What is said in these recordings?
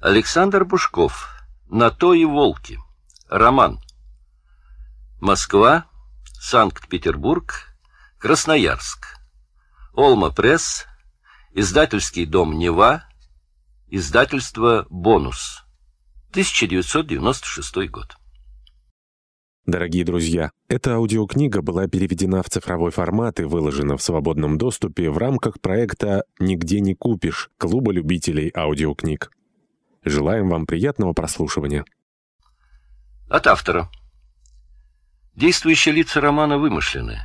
Александр Бушков. На то и волки. Роман. Москва, Санкт-Петербург, Красноярск. Олма Пресс, издательский дом Нева, издательство Бонус. 1996 год. Дорогие друзья, эта аудиокнига была переведена в цифровой формат и выложена в свободном доступе в рамках проекта «Нигде не купишь» Клуба любителей аудиокниг. Желаем вам приятного прослушивания. От автора. Действующие лица романа вымышлены.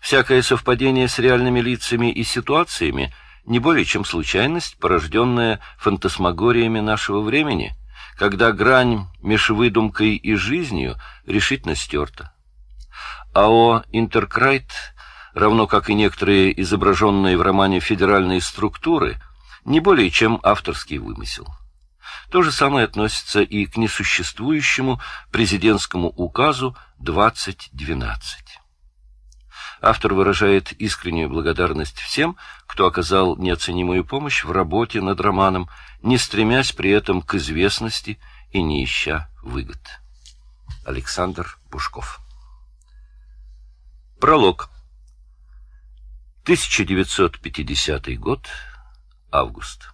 Всякое совпадение с реальными лицами и ситуациями не более чем случайность, порожденная фантасмагориями нашего времени, когда грань меж выдумкой и жизнью решительно стерта. АО «Интеркрайт», равно как и некоторые изображенные в романе федеральные структуры, не более чем авторский вымысел. То же самое относится и к несуществующему президентскому указу 2012. Автор выражает искреннюю благодарность всем, кто оказал неоценимую помощь в работе над романом, не стремясь при этом к известности и не ища выгод. Александр Пушков Пролог 1950 год. Август.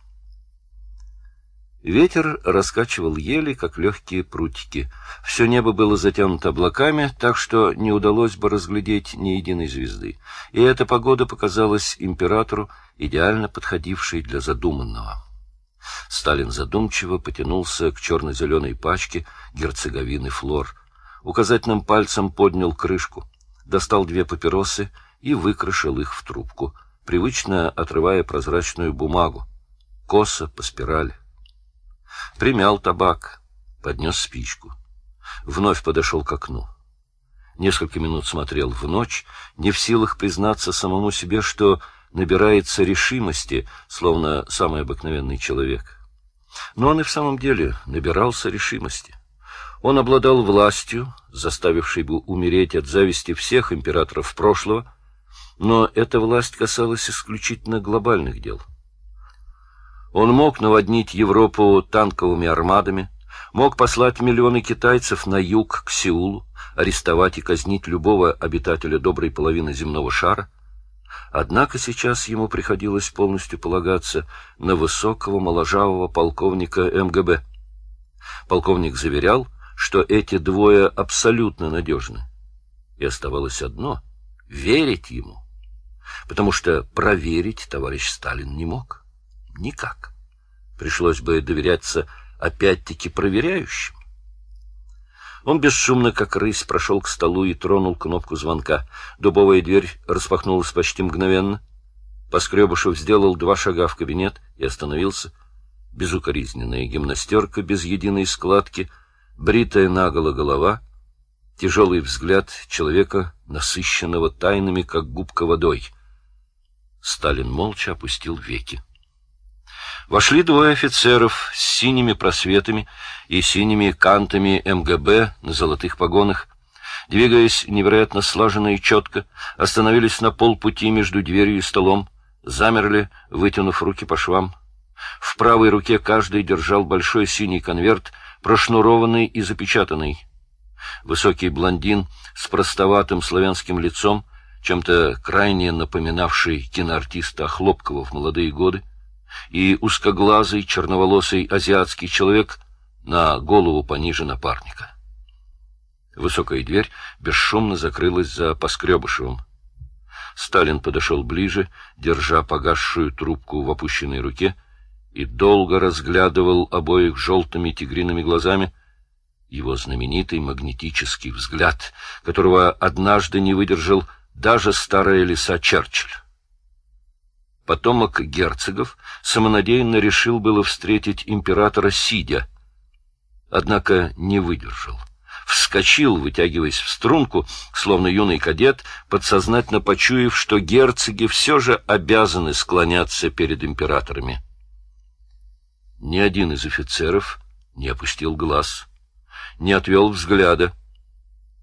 Ветер раскачивал ели, как легкие прутики. Все небо было затянуто облаками, так что не удалось бы разглядеть ни единой звезды. И эта погода показалась императору идеально подходившей для задуманного. Сталин задумчиво потянулся к черно-зеленой пачке герцеговины флор. Указательным пальцем поднял крышку, достал две папиросы и выкрашил их в трубку, привычно отрывая прозрачную бумагу, косо по спирали. Примял табак, поднес спичку. Вновь подошел к окну. Несколько минут смотрел в ночь, не в силах признаться самому себе, что набирается решимости, словно самый обыкновенный человек. Но он и в самом деле набирался решимости. Он обладал властью, заставившей бы умереть от зависти всех императоров прошлого, но эта власть касалась исключительно глобальных дел. Он мог наводнить Европу танковыми армадами, мог послать миллионы китайцев на юг к Сеулу, арестовать и казнить любого обитателя доброй половины земного шара. Однако сейчас ему приходилось полностью полагаться на высокого моложавого полковника МГБ. Полковник заверял, что эти двое абсолютно надежны. И оставалось одно — верить ему, потому что проверить товарищ Сталин не мог. Никак. Пришлось бы доверяться опять-таки проверяющим. Он бесшумно, как рысь, прошел к столу и тронул кнопку звонка. Дубовая дверь распахнулась почти мгновенно. Поскребышев сделал два шага в кабинет и остановился. Безукоризненная гимнастерка без единой складки, бритая наголо голова, тяжелый взгляд человека, насыщенного тайнами, как губка водой. Сталин молча опустил веки. Вошли двое офицеров с синими просветами и синими кантами МГБ на золотых погонах. Двигаясь невероятно слаженно и четко, остановились на полпути между дверью и столом, замерли, вытянув руки по швам. В правой руке каждый держал большой синий конверт, прошнурованный и запечатанный. Высокий блондин с простоватым славянским лицом, чем-то крайне напоминавший киноартиста Хлопкова в молодые годы, и узкоглазый черноволосый азиатский человек на голову пониже напарника. Высокая дверь бесшумно закрылась за Поскребышевым. Сталин подошел ближе, держа погасшую трубку в опущенной руке, и долго разглядывал обоих желтыми тигриными глазами его знаменитый магнетический взгляд, которого однажды не выдержал даже старая лиса Черчилль. Потомок герцогов самонадеянно решил было встретить императора сидя, однако не выдержал. Вскочил, вытягиваясь в струнку, словно юный кадет, подсознательно почуяв, что герцоги все же обязаны склоняться перед императорами. Ни один из офицеров не опустил глаз, не отвел взгляда,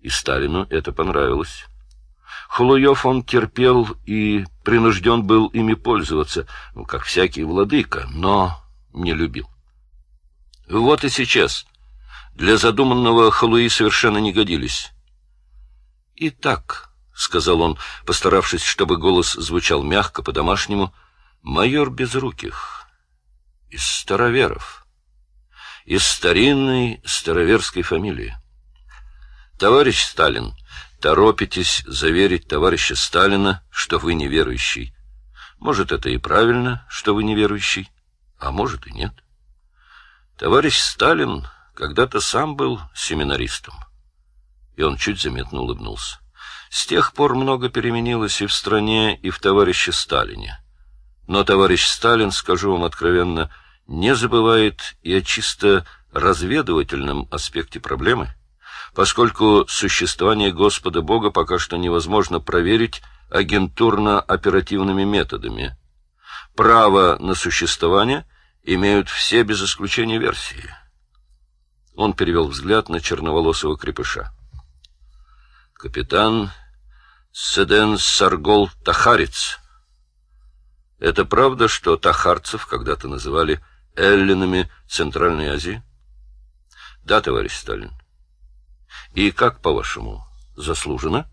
и Сталину это понравилось. Хлуев он терпел и принужден был ими пользоваться, ну, как всякий владыка, но не любил. Вот и сейчас. Для задуманного Халуи совершенно не годились. «Итак», — сказал он, постаравшись, чтобы голос звучал мягко, по-домашнему, — «майор Безруких, из староверов, из старинной староверской фамилии. Товарищ Сталин, торопитесь заверить товарища Сталина, что вы неверующий. Может, это и правильно, что вы неверующий, а может и нет. Товарищ Сталин когда-то сам был семинаристом. И он чуть заметно улыбнулся. С тех пор много переменилось и в стране, и в товарище Сталине. Но товарищ Сталин, скажу вам откровенно, не забывает и о чисто разведывательном аспекте проблемы поскольку существование Господа Бога пока что невозможно проверить агентурно-оперативными методами. Право на существование имеют все без исключения версии. Он перевел взгляд на черноволосого крепыша. Капитан Седен Саргол Тахарец. Это правда, что тахарцев когда-то называли эллинами Центральной Азии? Да, товарищ Сталин. И как, по-вашему, заслуженно?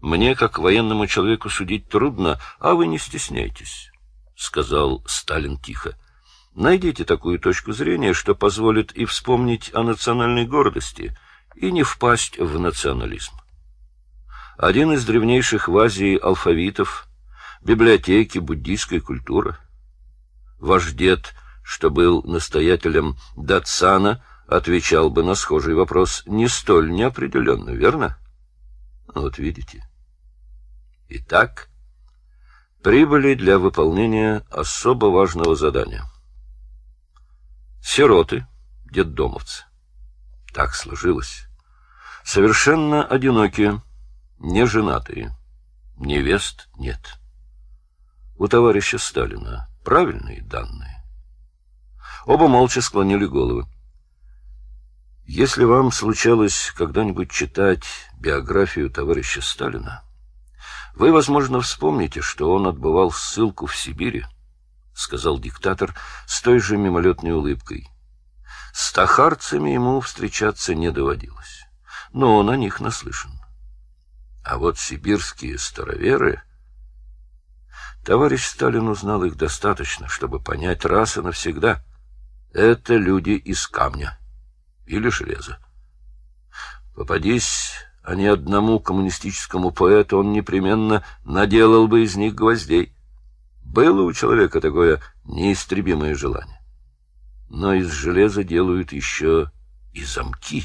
Мне, как военному человеку, судить трудно, а вы не стесняйтесь, — сказал Сталин тихо. Найдите такую точку зрения, что позволит и вспомнить о национальной гордости, и не впасть в национализм. Один из древнейших в Азии алфавитов, библиотеки, буддийская культура. Ваш дед, что был настоятелем Датсана, — отвечал бы на схожий вопрос не столь неопределенно, верно? Вот видите. Итак, прибыли для выполнения особо важного задания. Сироты, детдомовцы. Так сложилось. Совершенно одинокие, неженатые. Невест нет. У товарища Сталина правильные данные. Оба молча склонили головы. Если вам случалось когда-нибудь читать биографию товарища Сталина, вы, возможно, вспомните, что он отбывал ссылку в Сибири, — сказал диктатор с той же мимолетной улыбкой. С тахарцами ему встречаться не доводилось, но он о них наслышан. А вот сибирские староверы... Товарищ Сталин узнал их достаточно, чтобы понять раз и навсегда. Это люди из камня или железа. Попадись они одному коммунистическому поэту, он непременно наделал бы из них гвоздей. Было у человека такое неистребимое желание. Но из железа делают еще и замки.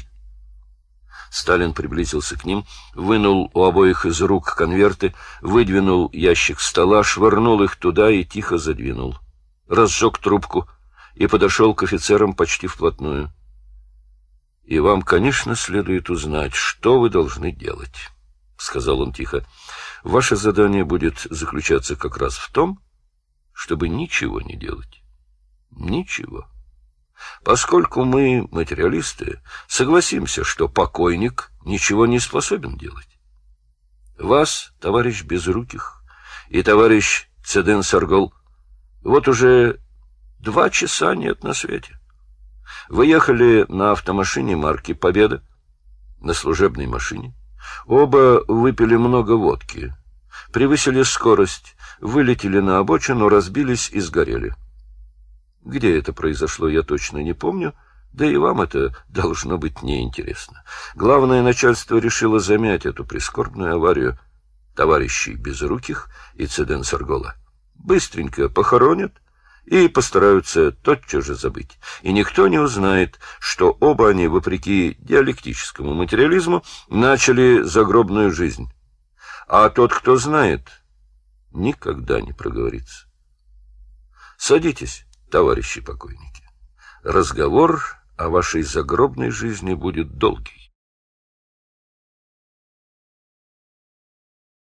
Сталин приблизился к ним, вынул у обоих из рук конверты, выдвинул ящик стола, швырнул их туда и тихо задвинул. Разжег трубку и подошел к офицерам почти вплотную. И вам, конечно, следует узнать, что вы должны делать, — сказал он тихо. Ваше задание будет заключаться как раз в том, чтобы ничего не делать. Ничего. Поскольку мы, материалисты, согласимся, что покойник ничего не способен делать. Вас, товарищ Безруких, и товарищ Цеден Саргол, вот уже два часа нет на свете. Вы ехали на автомашине марки «Победа», на служебной машине. Оба выпили много водки, превысили скорость, вылетели на обочину, разбились и сгорели. Где это произошло, я точно не помню, да и вам это должно быть неинтересно. Главное начальство решило замять эту прискорбную аварию товарищей Безруких и Цеден Саргола. Быстренько похоронят, и постараются тотчас же забыть. И никто не узнает, что оба они, вопреки диалектическому материализму, начали загробную жизнь. А тот, кто знает, никогда не проговорится. Садитесь, товарищи покойники. Разговор о вашей загробной жизни будет долгий.